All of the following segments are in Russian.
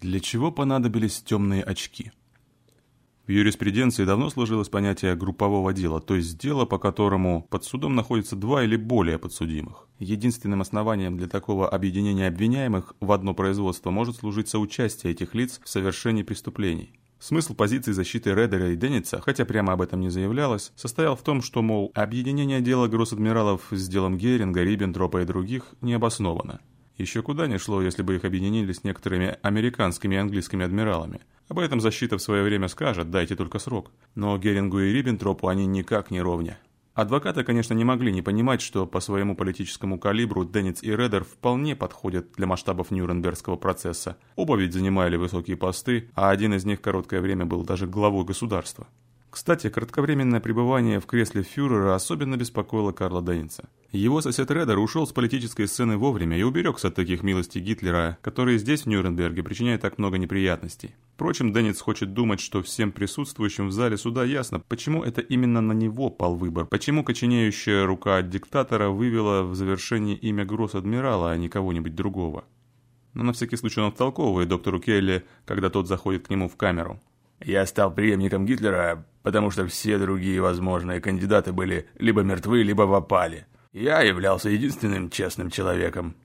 Для чего понадобились темные очки? В юриспруденции давно сложилось понятие группового дела, то есть дела, по которому под судом находится два или более подсудимых. Единственным основанием для такого объединения обвиняемых в одно производство может служить соучастие этих лиц в совершении преступлений. Смысл позиции защиты Редера и Денница, хотя прямо об этом не заявлялось, состоял в том, что, мол, объединение дела гросс-адмиралов с делом Геринга, Риббентропа и других не обосновано. Еще куда не шло, если бы их объединили с некоторыми американскими и английскими адмиралами. Об этом защита в свое время скажет, дайте только срок. Но Герингу и Риббентропу они никак не ровня. Адвокаты, конечно, не могли не понимать, что по своему политическому калибру Денниц и Редер вполне подходят для масштабов Нюрнбергского процесса. Оба ведь занимали высокие посты, а один из них короткое время был даже главой государства. Кстати, кратковременное пребывание в кресле фюрера особенно беспокоило Карла Денниса. Его сосед Редер ушел с политической сцены вовремя и уберегся от таких милостей Гитлера, которые здесь, в Нюрнберге, причиняют так много неприятностей. Впрочем, Денниц хочет думать, что всем присутствующим в зале суда ясно, почему это именно на него пал выбор, почему коченеющая рука диктатора вывела в завершение имя гросс-адмирала, а не кого-нибудь другого. Но на всякий случай он втолковывает доктору Келли, когда тот заходит к нему в камеру. «Я стал преемником Гитлера, потому что все другие возможные кандидаты были либо мертвы, либо в опале. Я являлся единственным честным человеком.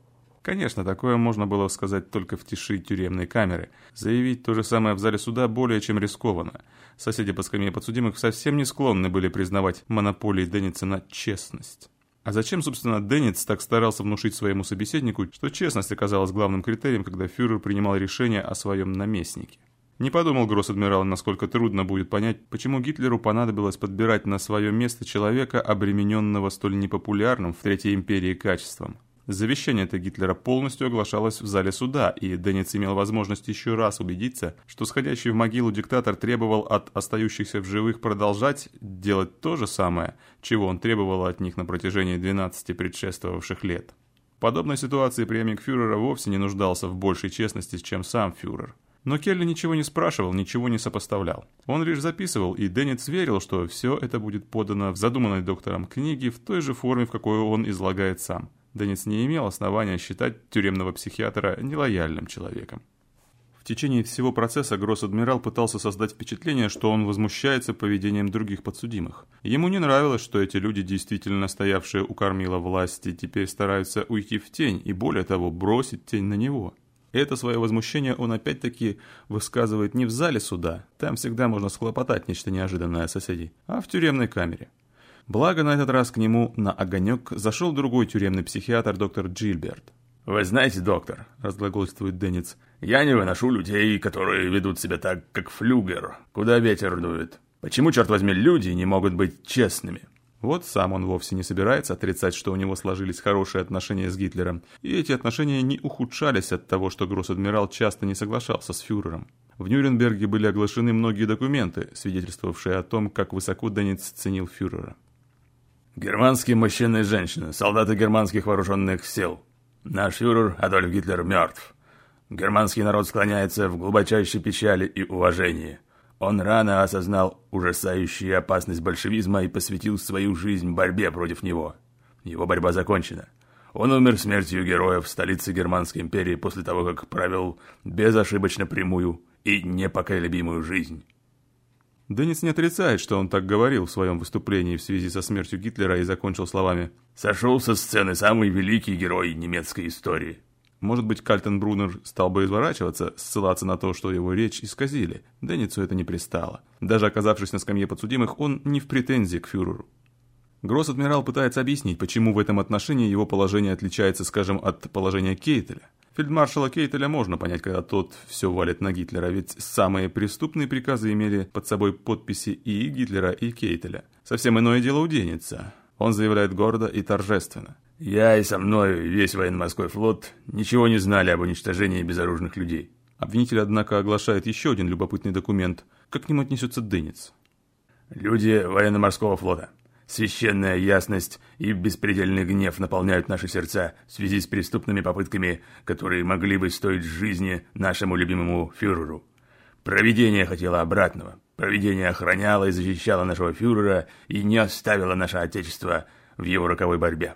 Конечно, такое можно было сказать только в тиши тюремной камеры. Заявить то же самое в зале суда более чем рискованно. Соседи по скамье подсудимых совсем не склонны были признавать монополии Денница на честность. А зачем, собственно, Денниц так старался внушить своему собеседнику, что честность оказалась главным критерием, когда фюрер принимал решение о своем наместнике? Не подумал гросс-адмирал, насколько трудно будет понять, почему Гитлеру понадобилось подбирать на свое место человека, обремененного столь непопулярным в Третьей империи качеством. Завещание-то Гитлера полностью оглашалось в зале суда, и Денниц имел возможность еще раз убедиться, что сходящий в могилу диктатор требовал от остающихся в живых продолжать делать то же самое, чего он требовал от них на протяжении 12 предшествовавших лет. В подобной ситуации преемник фюрера вовсе не нуждался в большей честности, чем сам фюрер. Но Келли ничего не спрашивал, ничего не сопоставлял. Он лишь записывал, и Деннис верил, что все это будет подано в задуманной доктором книге в той же форме, в какой он излагает сам. Деннис не имел основания считать тюремного психиатра нелояльным человеком. В течение всего процесса Гросс-адмирал пытался создать впечатление, что он возмущается поведением других подсудимых. Ему не нравилось, что эти люди, действительно стоявшие у кормила власти, теперь стараются уйти в тень и, более того, бросить тень на него. Это свое возмущение он опять-таки высказывает не в зале суда, там всегда можно схлопотать нечто неожиданное от соседей, а в тюремной камере. Благо, на этот раз к нему на огонек зашел другой тюремный психиатр, доктор Джильберт. «Вы знаете, доктор», — разглагольствует Денниц, — «я не выношу людей, которые ведут себя так, как флюгер, куда ветер дует. Почему, черт возьми, люди не могут быть честными?» Вот сам он вовсе не собирается отрицать, что у него сложились хорошие отношения с Гитлером, и эти отношения не ухудшались от того, что гросс-адмирал часто не соглашался с фюрером. В Нюрнберге были оглашены многие документы, свидетельствовавшие о том, как высоко Денниц ценил фюрера. «Германские мужчины и женщины, солдаты германских вооруженных сил. Наш фюрер Адольф Гитлер мертв. Германский народ склоняется в глубочайшей печали и уважении». Он рано осознал ужасающую опасность большевизма и посвятил свою жизнь борьбе против него. Его борьба закончена. Он умер смертью героя в столице Германской империи после того, как провел безошибочно прямую и непоколебимую жизнь. Деннис не отрицает, что он так говорил в своем выступлении в связи со смертью Гитлера и закончил словами «Сошел со сцены самый великий герой немецкой истории». Может быть, Кальтенбруннер стал бы изворачиваться, ссылаться на то, что его речь исказили. Денницу это не пристало. Даже оказавшись на скамье подсудимых, он не в претензии к фюреру. Гросс-адмирал пытается объяснить, почему в этом отношении его положение отличается, скажем, от положения Кейтеля. Фельдмаршала Кейтеля можно понять, когда тот все валит на Гитлера, ведь самые преступные приказы имели под собой подписи и Гитлера, и Кейтеля. Совсем иное дело у Денница. Он заявляет гордо и торжественно. Я и со мной весь военно-морской флот ничего не знали об уничтожении безоружных людей. Обвинитель, однако, оглашает еще один любопытный документ. Как к нему отнесется Денниц? Люди военно-морского флота. Священная ясность и беспредельный гнев наполняют наши сердца в связи с преступными попытками, которые могли бы стоить жизни нашему любимому фюреру. Провидение хотело обратного. Провидение охраняло и защищало нашего фюрера и не оставило наше Отечество в его роковой борьбе.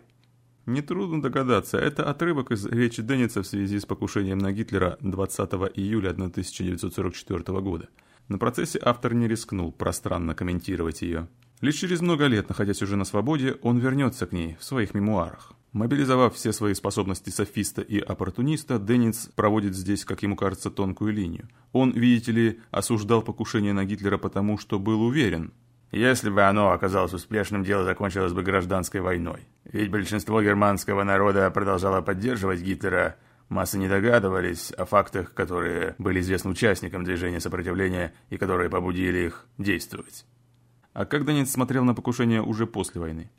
Нетрудно догадаться, это отрывок из речи Денниса в связи с покушением на Гитлера 20 июля 1944 года. На процессе автор не рискнул пространно комментировать ее. Лишь через много лет, находясь уже на свободе, он вернется к ней в своих мемуарах. Мобилизовав все свои способности софиста и оппортуниста, Денниц проводит здесь, как ему кажется, тонкую линию. Он, видите ли, осуждал покушение на Гитлера потому, что был уверен. Если бы оно оказалось успешным, дело закончилось бы гражданской войной. Ведь большинство германского народа продолжало поддерживать Гитлера, Массы не догадывались о фактах, которые были известны участникам движения сопротивления и которые побудили их действовать. А как Донец смотрел на покушение уже после войны?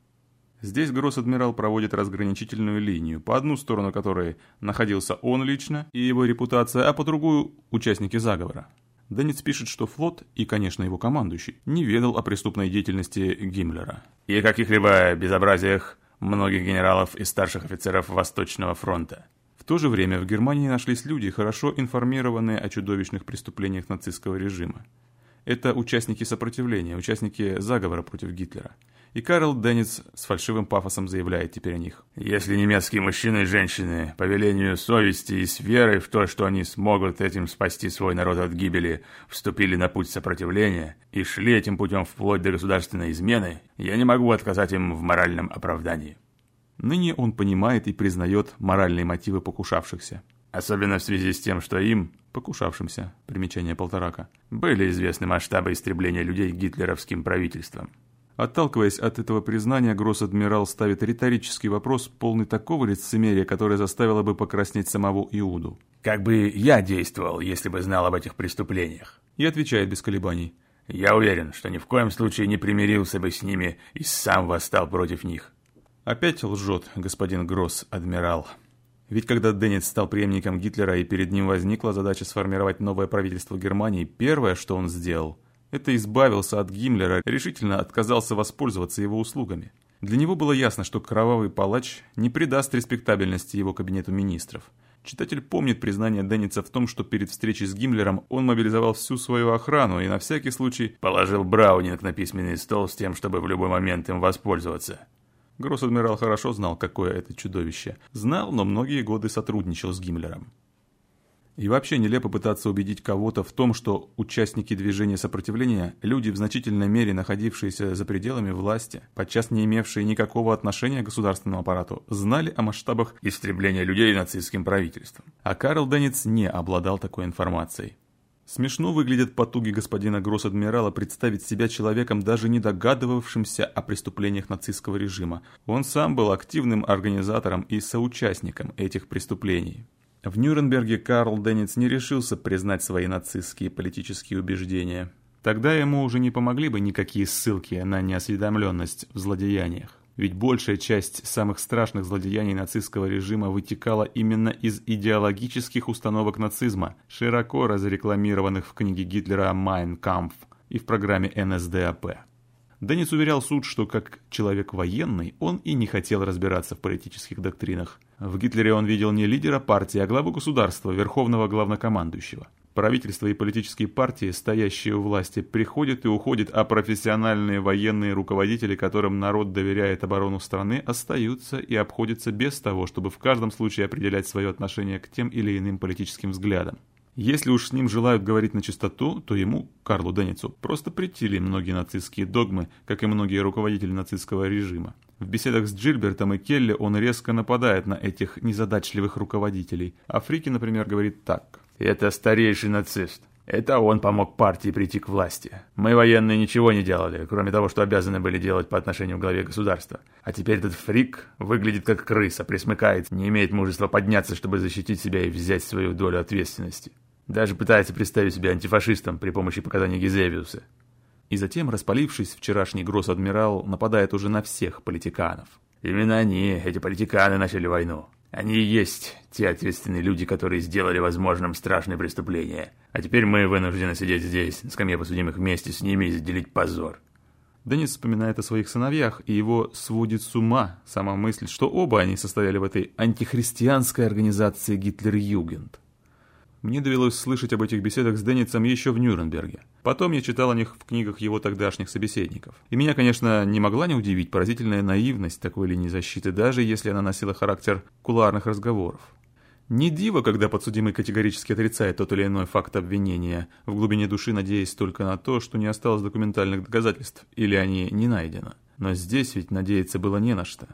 Здесь Гросс-адмирал проводит разграничительную линию, по одну сторону которой находился он лично и его репутация, а по другую – участники заговора. Денниц пишет, что флот и, конечно, его командующий не ведал о преступной деятельности Гиммлера. И о каких-либо безобразиях многих генералов и старших офицеров Восточного фронта. В то же время в Германии нашлись люди, хорошо информированные о чудовищных преступлениях нацистского режима. Это участники сопротивления, участники заговора против Гитлера. И Карл Денниц с фальшивым пафосом заявляет теперь о них. «Если немецкие мужчины и женщины, по велению совести и с верой в то, что они смогут этим спасти свой народ от гибели, вступили на путь сопротивления и шли этим путем вплоть до государственной измены, я не могу отказать им в моральном оправдании». Ныне он понимает и признает моральные мотивы покушавшихся. Особенно в связи с тем, что им, покушавшимся, примечание Полторака, были известны масштабы истребления людей гитлеровским правительством. Отталкиваясь от этого признания, Гросс-адмирал ставит риторический вопрос, полный такого лицемерия, которое заставило бы покраснеть самого Иуду. «Как бы я действовал, если бы знал об этих преступлениях?» И отвечает без колебаний. «Я уверен, что ни в коем случае не примирился бы с ними и сам восстал против них». Опять лжет господин Гросс-адмирал. Ведь когда Деннис стал преемником Гитлера и перед ним возникла задача сформировать новое правительство Германии, первое, что он сделал, это избавился от Гиммлера, решительно отказался воспользоваться его услугами. Для него было ясно, что кровавый палач не придаст респектабельности его кабинету министров. Читатель помнит признание Денница в том, что перед встречей с Гиммлером он мобилизовал всю свою охрану и на всякий случай положил Браунинг на письменный стол с тем, чтобы в любой момент им воспользоваться. Гросс-адмирал хорошо знал, какое это чудовище. Знал, но многие годы сотрудничал с Гиммлером. И вообще нелепо пытаться убедить кого-то в том, что участники движения сопротивления – люди в значительной мере находившиеся за пределами власти, подчас не имевшие никакого отношения к государственному аппарату, знали о масштабах истребления людей нацистским правительством. А Карл Денниц не обладал такой информацией. Смешно выглядят потуги господина Гросс-адмирала представить себя человеком, даже не догадывавшимся о преступлениях нацистского режима. Он сам был активным организатором и соучастником этих преступлений. В Нюрнберге Карл Дёниц не решился признать свои нацистские политические убеждения. Тогда ему уже не помогли бы никакие ссылки на неосведомленность в злодеяниях. Ведь большая часть самых страшных злодеяний нацистского режима вытекала именно из идеологических установок нацизма, широко разрекламированных в книге Гитлера «Майн Кампф» и в программе НСДАП. Дёниц уверял суд, что как человек военный он и не хотел разбираться в политических доктринах. В Гитлере он видел не лидера партии, а главу государства, верховного главнокомандующего. Правительство и политические партии, стоящие у власти, приходят и уходят, а профессиональные военные руководители, которым народ доверяет оборону страны, остаются и обходятся без того, чтобы в каждом случае определять свое отношение к тем или иным политическим взглядам. Если уж с ним желают говорить на чистоту, то ему, Карлу Денницу, просто претили многие нацистские догмы, как и многие руководители нацистского режима. В беседах с Джильбертом и Келли он резко нападает на этих незадачливых руководителей. А Фрики, например, говорит так. Это старейший нацист. Это он помог партии прийти к власти. Мы, военные, ничего не делали, кроме того, что обязаны были делать по отношению к главе государства. А теперь этот фрик выглядит как крыса, присмыкается, не имеет мужества подняться, чтобы защитить себя и взять свою долю ответственности. Даже пытается представить себя антифашистом при помощи показаний Гизевиуса. И затем, распалившись, вчерашний гросс-адмирал нападает уже на всех политиканов. Именно они, эти политиканы, начали войну. Они и есть те ответственные люди, которые сделали возможным страшные преступления. А теперь мы вынуждены сидеть здесь, на скамье посудимых вместе с ними и разделить позор. Денис вспоминает о своих сыновьях, и его сводит с ума сама мысль, что оба они состояли в этой антихристианской организации Гитлер-Югент. Мне довелось слышать об этих беседах с Денницем еще в Нюрнберге. Потом я читал о них в книгах его тогдашних собеседников. И меня, конечно, не могла не удивить поразительная наивность такой линии защиты, даже если она носила характер кулуарных разговоров. Не диво, когда подсудимый категорически отрицает тот или иной факт обвинения, в глубине души надеясь только на то, что не осталось документальных доказательств, или они не найдено. Но здесь ведь надеяться было не на что.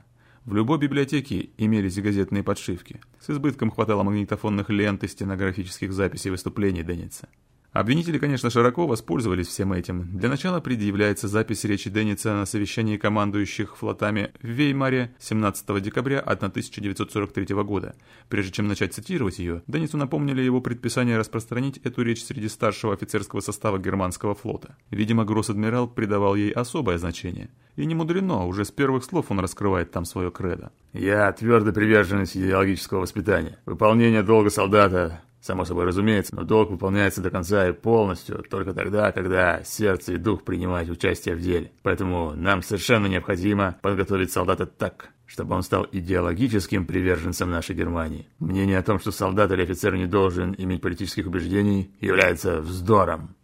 В любой библиотеке имелись газетные подшивки. С избытком хватало магнитофонных лент и стенографических записей выступлений Денниса. Обвинители, конечно, широко воспользовались всем этим. Для начала предъявляется запись речи Денница на совещании командующих флотами в Веймаре 17 декабря 1943 года. Прежде чем начать цитировать ее, Денницу напомнили его предписание распространить эту речь среди старшего офицерского состава германского флота. Видимо, гросс-адмирал придавал ей особое значение. И не мудрено, уже с первых слов он раскрывает там свое кредо. «Я твердо приверженность идеологического воспитания. Выполнение долга солдата Само собой разумеется, но долг выполняется до конца и полностью, только тогда, когда сердце и дух принимают участие в деле. Поэтому нам совершенно необходимо подготовить солдата так, чтобы он стал идеологическим приверженцем нашей Германии. Мнение о том, что солдат или офицер не должен иметь политических убеждений, является вздором.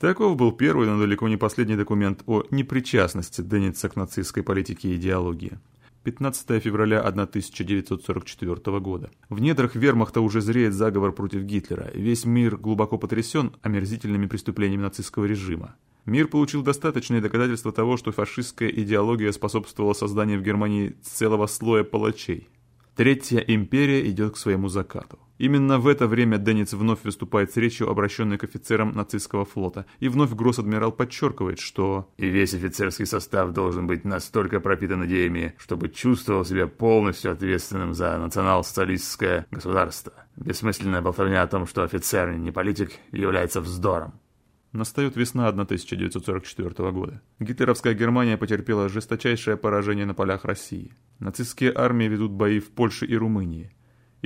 Таков был первый, но далеко не последний документ о непричастности Денница к нацистской политике и идеологии. 15 февраля 1944 года. В недрах вермахта уже зреет заговор против Гитлера. Весь мир глубоко потрясен омерзительными преступлениями нацистского режима. Мир получил достаточные доказательства того, что фашистская идеология способствовала созданию в Германии целого слоя палачей. Третья империя идет к своему закату. Именно в это время Денниц вновь выступает с речью, обращенной к офицерам нацистского флота, и вновь гросс-адмирал подчеркивает, что «И весь офицерский состав должен быть настолько пропитан идеями, чтобы чувствовал себя полностью ответственным за национал-социалистское государство. Бессмысленная болтовня о том, что офицер не политик, является вздором». Настает весна 1944 года. Гитлеровская Германия потерпела жесточайшее поражение на полях России. Нацистские армии ведут бои в Польше и Румынии.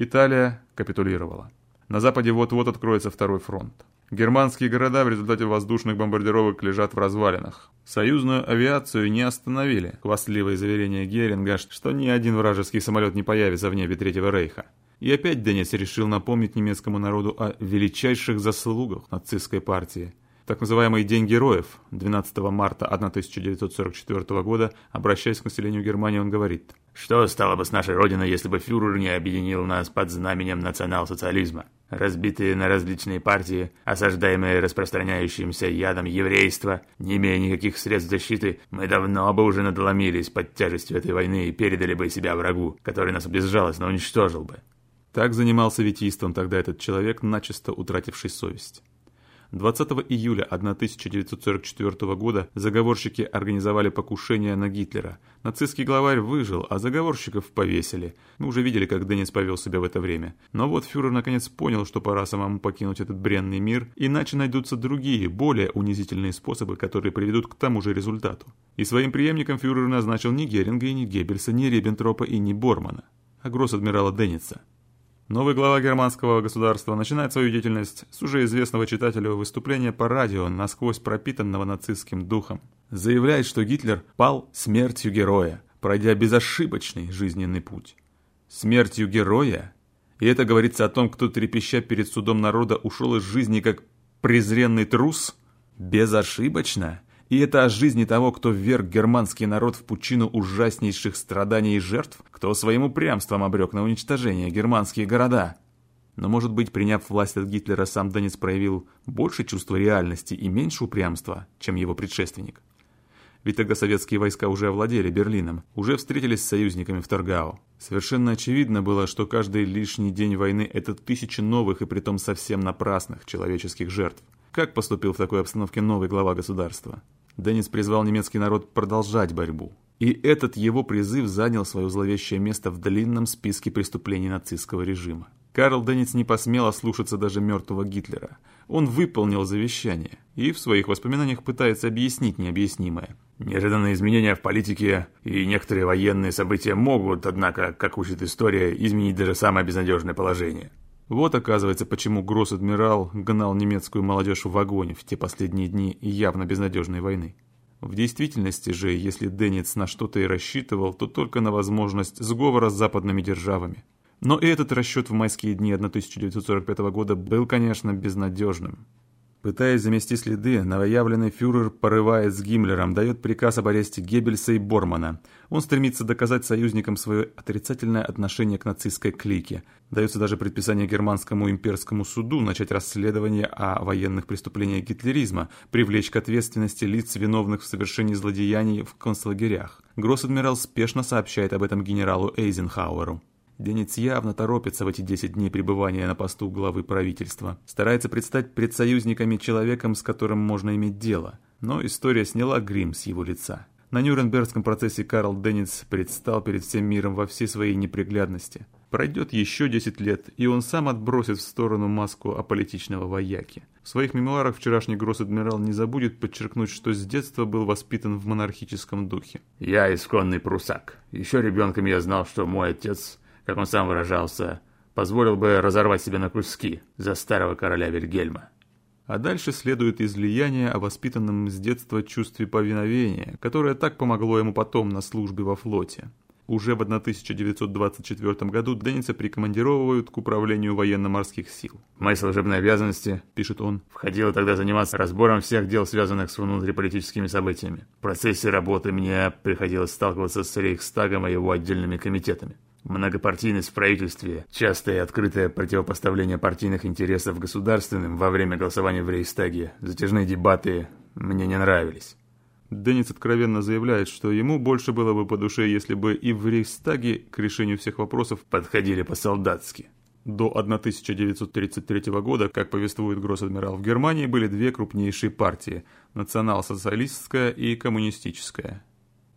Италия капитулировала. На западе вот-вот откроется второй фронт. Германские города в результате воздушных бомбардировок лежат в развалинах. Союзную авиацию не остановили. Хвастливое заверение Геринга, что ни один вражеский самолет не появится в небе Третьего Рейха. И опять Деннис решил напомнить немецкому народу о величайших заслугах нацистской партии – так называемый День героев 12 марта 1944 года, обращаясь к населению Германии, он говорит «Что стало бы с нашей Родиной, если бы фюрер не объединил нас под знаменем национал-социализма? Разбитые на различные партии, осаждаемые распространяющимся ядом еврейства, не имея никаких средств защиты, мы давно бы уже надломились под тяжестью этой войны и передали бы себя врагу, который нас безжалостно уничтожил бы». Так занимался витийством тогда этот человек, начисто утративший совесть. 20 июля 1944 года заговорщики организовали покушение на Гитлера. Нацистский главарь выжил, а заговорщиков повесили. Мы уже видели, как Деннис повел себя в это время. Но вот фюрер наконец понял, что пора самому покинуть этот бренный мир, иначе найдутся другие, более унизительные способы, которые приведут к тому же результату. И своим преемником фюрер назначил ни Геринга ни Геббельса, ни Риббентропа и ни Бормана, а гросс-адмирала Денниса. Новый глава германского государства начинает свою деятельность с уже известного читателю выступления по радио, насквозь пропитанного нацистским духом. Заявляет, что Гитлер пал смертью героя, пройдя безошибочный жизненный путь. Смертью героя? И это говорится о том, кто, трепеща перед судом народа, ушел из жизни как презренный трус? Безошибочно? И это о жизни того, кто вверг германский народ в пучину ужаснейших страданий и жертв, кто своим упрямством обрек на уничтожение германские города. Но, может быть, приняв власть от Гитлера, сам Донец проявил больше чувства реальности и меньше упрямства, чем его предшественник. Ведь тогда советские войска уже овладели Берлином, уже встретились с союзниками в Торгау. Совершенно очевидно было, что каждый лишний день войны – это тысячи новых и притом совсем напрасных человеческих жертв. Как поступил в такой обстановке новый глава государства? Деннис призвал немецкий народ продолжать борьбу. И этот его призыв занял свое зловещее место в длинном списке преступлений нацистского режима. Карл Денниц не посмел ослушаться даже мертвого Гитлера. Он выполнил завещание и в своих воспоминаниях пытается объяснить необъяснимое. Неожиданные изменения в политике и некоторые военные события могут, однако, как учит история, изменить даже самое безнадежное положение. Вот, оказывается, почему гросс-адмирал гнал немецкую молодежь в огонь в те последние дни явно безнадежной войны. В действительности же, если Денниц на что-то и рассчитывал, то только на возможность сговора с западными державами. Но и этот расчет в майские дни 1945 года был, конечно, безнадежным. Пытаясь замести следы, новоявленный фюрер порывает с Гиммлером, дает приказ об аресте Геббельса и Бормана. Он стремится доказать союзникам свое отрицательное отношение к нацистской клике. Дается даже предписание германскому имперскому суду начать расследование о военных преступлениях гитлеризма, привлечь к ответственности лиц, виновных в совершении злодеяний в концлагерях. Гросс-адмирал спешно сообщает об этом генералу Эйзенхауэру. Денец явно торопится в эти 10 дней пребывания на посту главы правительства. Старается предстать пред союзниками человеком, с которым можно иметь дело. Но история сняла грим с его лица. На Нюрнбергском процессе Карл Денниц предстал перед всем миром во всей своей неприглядности. Пройдет еще 10 лет, и он сам отбросит в сторону маску аполитичного вояки. В своих мемуарах вчерашний гросс-адмирал не забудет подчеркнуть, что с детства был воспитан в монархическом духе. «Я исконный прусак. Еще ребенком я знал, что мой отец как он сам выражался, позволил бы разорвать себя на куски за старого короля Вильгельма. А дальше следует излияние о воспитанном с детства чувстве повиновения, которое так помогло ему потом на службе во флоте. Уже в 1924 году Денниса прикомандировывают к управлению военно-морских сил. В мои служебные обязанности, пишет он, входило тогда заниматься разбором всех дел, связанных с внутриполитическими событиями. В процессе работы мне приходилось сталкиваться с Рейхстагом и его отдельными комитетами. Многопартийность в правительстве, частое и открытое противопоставление партийных интересов государственным во время голосования в Рейхстаге, затяжные дебаты мне не нравились. Деннис откровенно заявляет, что ему больше было бы по душе, если бы и в Рейхстаге к решению всех вопросов подходили по-солдатски. До 1933 года, как повествует гросс-адмирал, в Германии были две крупнейшие партии – национал-социалистская и коммунистическая.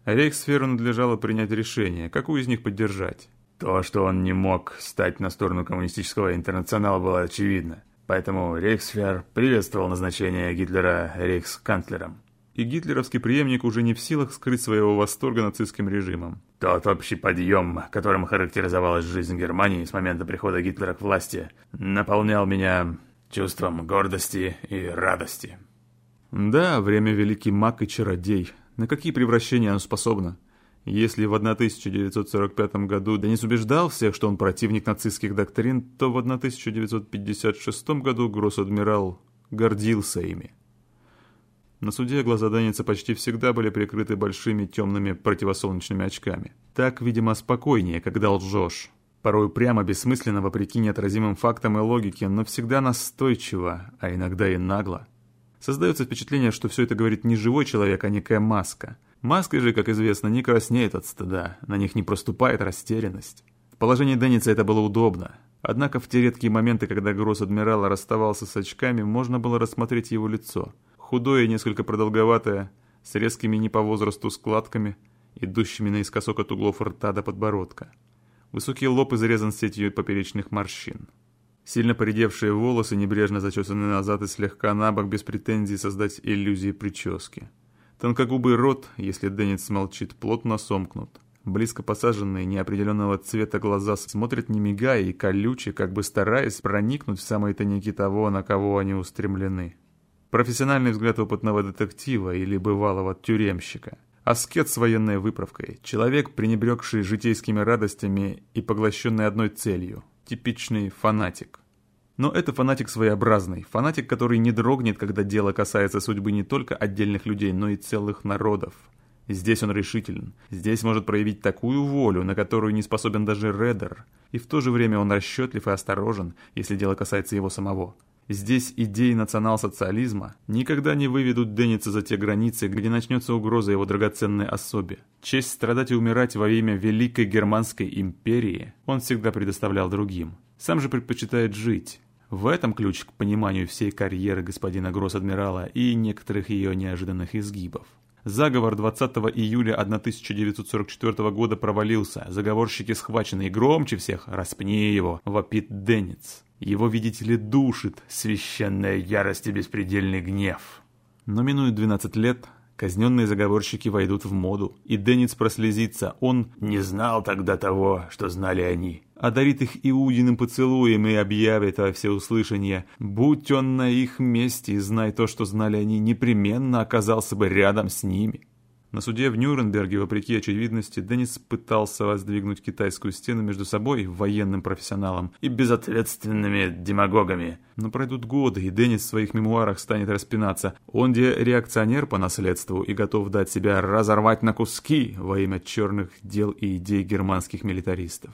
Рейхсферу надлежало принять решение, какую из них поддержать. То, что он не мог стать на сторону коммунистического интернационала, было очевидно. Поэтому Рейхсфер приветствовал назначение Гитлера рейхсканцлером. И гитлеровский преемник уже не в силах скрыть своего восторга нацистским режимом. Тот общий подъем, которым характеризовалась жизнь Германии с момента прихода Гитлера к власти, наполнял меня чувством гордости и радости. Да, время великий маг и чародей. На какие превращения оно способно? Если в 1945 году Денис убеждал всех, что он противник нацистских доктрин, то в 1956 году гросс-адмирал гордился ими. На суде глаза Денниса почти всегда были прикрыты большими темными противосолнечными очками. Так, видимо, спокойнее, когда лжешь. Порой прямо бессмысленно, вопреки неотразимым фактам и логике, но всегда настойчиво, а иногда и нагло. Создается впечатление, что все это говорит не живой человек, а некая маска. Маска же, как известно, не краснеет от стыда, на них не проступает растерянность. В положении Денниса это было удобно. Однако в те редкие моменты, когда гросс-адмирал расставался с очками, можно было рассмотреть его лицо. Худое несколько продолговатое, с резкими не по возрасту складками, идущими наискосок от углов рта до подбородка. Высокий лоб изрезан сетью поперечных морщин. Сильно поредевшие волосы, небрежно зачесаны назад и слегка на бок, без претензий создать иллюзии прически. Тонкогубый рот, если Деннис молчит, плотно сомкнут. Близко посаженные, неопределенного цвета глаза смотрят не мигая и колюче, как бы стараясь проникнуть в самые тайники того, на кого они устремлены. Профессиональный взгляд опытного детектива или бывалого тюремщика. Аскет с военной выправкой. Человек, пренебрегший житейскими радостями и поглощенный одной целью – типичный фанатик. Но это фанатик своеобразный, фанатик, который не дрогнет, когда дело касается судьбы не только отдельных людей, но и целых народов. Здесь он решителен, здесь может проявить такую волю, на которую не способен даже Реддер, и в то же время он расчетлив и осторожен, если дело касается его самого. Здесь идеи национал-социализма никогда не выведут Денниса за те границы, где начнется угроза его драгоценной особе. Честь страдать и умирать во имя Великой Германской империи он всегда предоставлял другим. Сам же предпочитает жить. В этом ключ к пониманию всей карьеры господина Гросс-адмирала и некоторых ее неожиданных изгибов. Заговор 20 июля 1944 года провалился, заговорщики схвачены и громче всех «Распни его!» вопит Денниц. Его, видите ли, душит священная ярость и беспредельный гнев. Но минует 12 лет, казненные заговорщики войдут в моду, и Денниц прослезится. Он не знал тогда того, что знали они. Одарит их иудиным поцелуем и объявит во всеуслышание. Будь он на их месте и знай то, что знали они, непременно оказался бы рядом с ними. На суде в Нюрнберге, вопреки очевидности, Деннис пытался воздвигнуть китайскую стену между собой, военным профессионалом, и безответственными демагогами. Но пройдут годы, и Деннис в своих мемуарах станет распинаться. Он где реакционер по наследству и готов дать себя разорвать на куски во имя черных дел и идей германских милитаристов.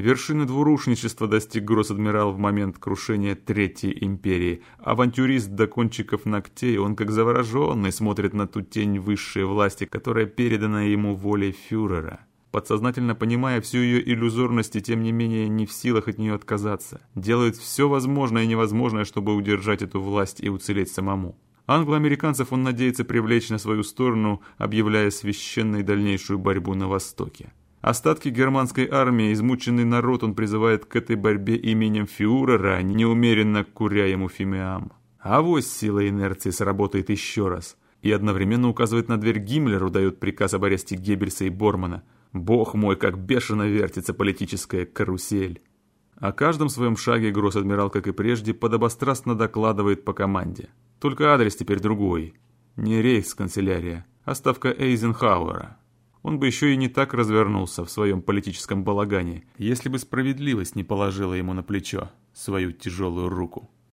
Вершины двурушничества достиг гросс-адмирал в момент крушения Третьей империи. Авантюрист до кончиков ногтей, он как завороженный смотрит на ту тень высшей власти, которая передана ему волей фюрера. Подсознательно понимая всю ее иллюзорность и тем не менее не в силах от нее отказаться. Делает все возможное и невозможное, чтобы удержать эту власть и уцелеть самому. Англо-американцев он надеется привлечь на свою сторону, объявляя священной дальнейшую борьбу на Востоке. Остатки германской армии, измученный народ он призывает к этой борьбе именем фюрера, неумеренно куря ему фимиам. Авось сила инерции сработает еще раз. И одновременно указывает на дверь Гиммлеру, дает приказ об аресте Геббельса и Бормана. Бог мой, как бешено вертится политическая карусель. О каждом своем шаге гросс-адмирал, как и прежде, подобострастно докладывает по команде. Только адрес теперь другой. Не рейхсканцелярия, а ставка Эйзенхауэра он бы еще и не так развернулся в своем политическом балагане, если бы справедливость не положила ему на плечо свою тяжелую руку.